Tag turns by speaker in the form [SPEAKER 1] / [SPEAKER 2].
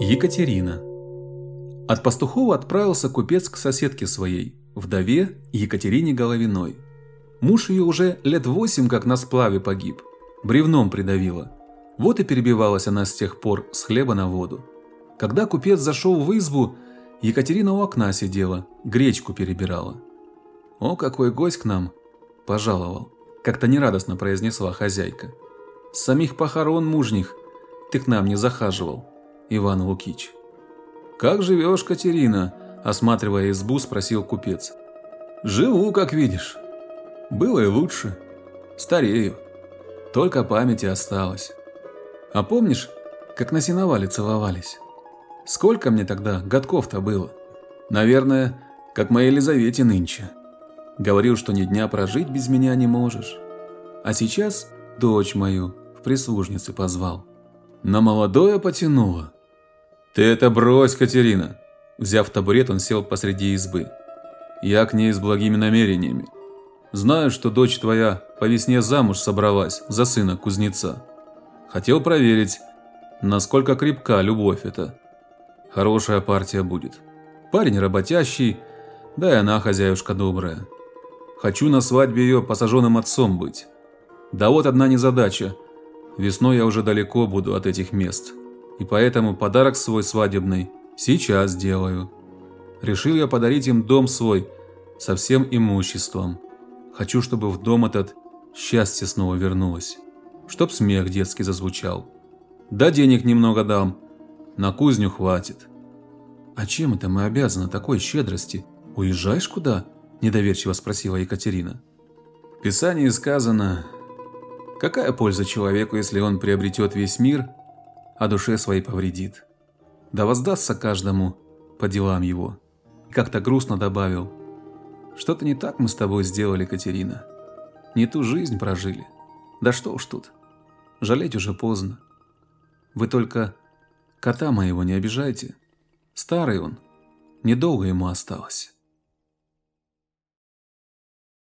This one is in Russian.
[SPEAKER 1] Екатерина. От Пастухова отправился купец к соседке своей, вдове Екатерине Головиной. Муж ее уже лет восемь как на сплаве погиб, бревном придавило. Вот и перебивалась она с тех пор с хлеба на воду. Когда купец зашел в избу, Екатерина у окна сидела, гречку перебирала. «О, какой гость к нам!» – пожаловал. Как-то нерадостно произнесла хозяйка. «С самих похорон мужних ты к нам не захаживал, Иван Лукич». «Как живешь, Катерина?» – осматривая избу, спросил купец. «Живу, как видишь. Было и лучше. Старею. Только памяти осталось. А помнишь, как на сеновале целовались?» Сколько мне тогда годков-то было? Наверное, как моей Елизавете нынче. Говорил, что ни дня прожить без меня не можешь. А сейчас дочь мою в прислужницы позвал. На молодое потянуло. Ты это брось, Катерина. Взяв табурет, он сел посреди избы. Я к ней с благими намерениями. Знаю, что дочь твоя по весне замуж собралась за сына кузнеца. Хотел проверить, насколько крепка любовь эта. Хорошая партия будет. Парень работящий, да и она хозяюшка добрая. Хочу на свадьбе ее посаженным отцом быть. Да вот одна незадача. Весной я уже далеко буду от этих мест. И поэтому подарок свой свадебный сейчас делаю. Решил я подарить им дом свой со всем имуществом. Хочу, чтобы в дом этот счастье снова вернулось. Чтоб смех детский зазвучал. Да денег немного дам, на кузню хватит. А чем это мы обязаны такой щедрости? Уезжаешь куда? Недоверчиво спросила Екатерина. В Писании сказано, какая польза человеку, если он приобретет весь мир, а душе своей повредит? Да воздастся каждому по делам его. Как-то грустно добавил, что-то не так мы с тобой сделали, Катерина. Не ту жизнь прожили. Да что уж тут. Жалеть уже поздно. Вы только Кота моего не обижайте. Старый он. Недолго ему осталось.